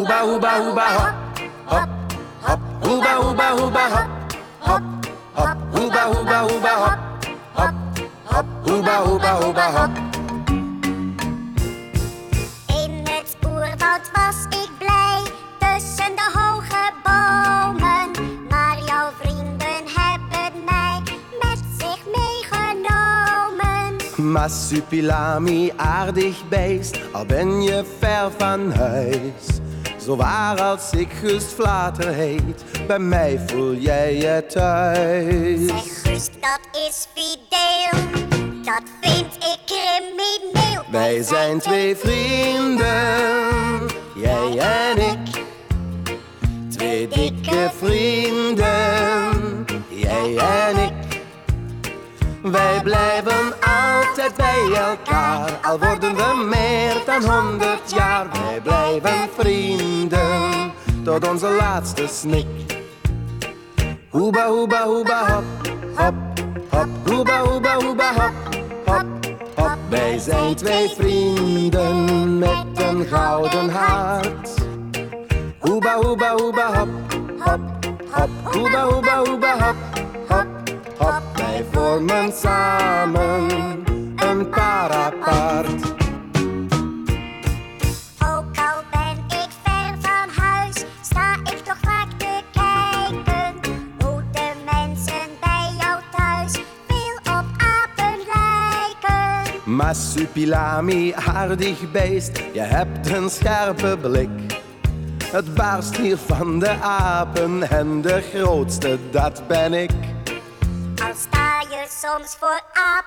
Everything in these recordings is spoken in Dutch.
Hoeba, hoeba, hoeba, hop, hop, hop. Hoeba, hoeba, hoeba, hop, hop, hop. Hoeba, hoeba, hoeba, hop, hop, hop. Hoeba, hoeba, hoeba, hop. In het oerwoud was ik blij tussen de hoge bomen. Maar jouw vrienden hebben mij met zich meegenomen. Massupilami, aardig beest, al ben je ver van huis. Zo waar als ik Gust Vlater heet, bij mij voel jij je thuis. Zeg Gust, dat is fideel. Dat vind ik crimineel. Wij zijn twee vrienden, jij en ik. Twee dikke vrienden, jij en ik. Wij blijven altijd bij elkaar, al worden we meer dan honderd jaar. Wij blijven vrienden, tot onze laatste snik. Hoeba, hoeba, hoeba, hop, hop, hop. Hoeba, hoeba, hoeba, hop, hop, hop. Wij zijn twee vrienden met een gouden hart. Hoeba, hoeba, hoeba, hop, hop, hop. Hoeba, hoeba, hoeba, hop, hop, hop. Wij vormen samen Massupilami, aardig beest, je hebt een scherpe blik. Het baarst hier van de apen en de grootste, dat ben ik. Al sta je soms voor aap,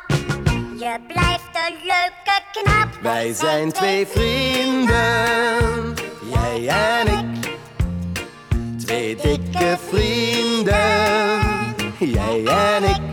je blijft een leuke knap. Wij zijn twee vrienden, jij en ik. Twee dikke vrienden, jij en ik.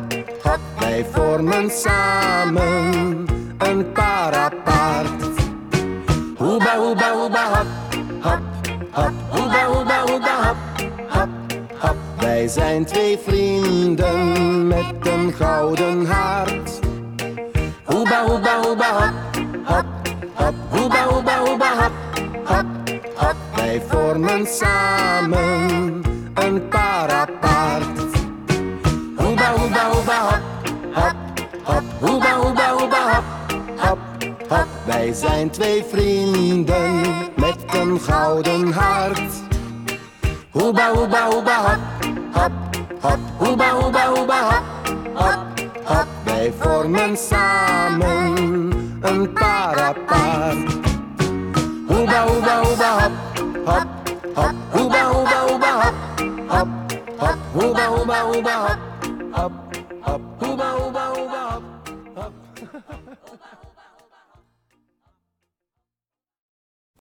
Wij vormen samen een paar apart. Hoeba, hoeba, hoeba, hop, hop, hop. Hoeba, hoeba, hoeba, hop, hop, hop. Wij zijn twee vrienden met een gouden hart. Hoeba, hoeba, hoeba, hop, hop, hop. Hoeba, hoeba, hoeba, hop, hop, hop. Wij vormen samen een paar Hoeba, hoeba, hoeba, hop, hop, hop. Wij zijn twee vrienden met een gouden hart. Hoeba, hoeba, hoeba, hop, hop, hop. Hoeba, hoeba, hoeba, hop, hop, hop. Wij vormen samen een paar apart. Hoeba, hoeba, hoeba, hop, hop, hop. Hoeba, hoeba, hoeba, hop, hop, hop. Hoeba, hoeba, hoeba, hop, hop. um,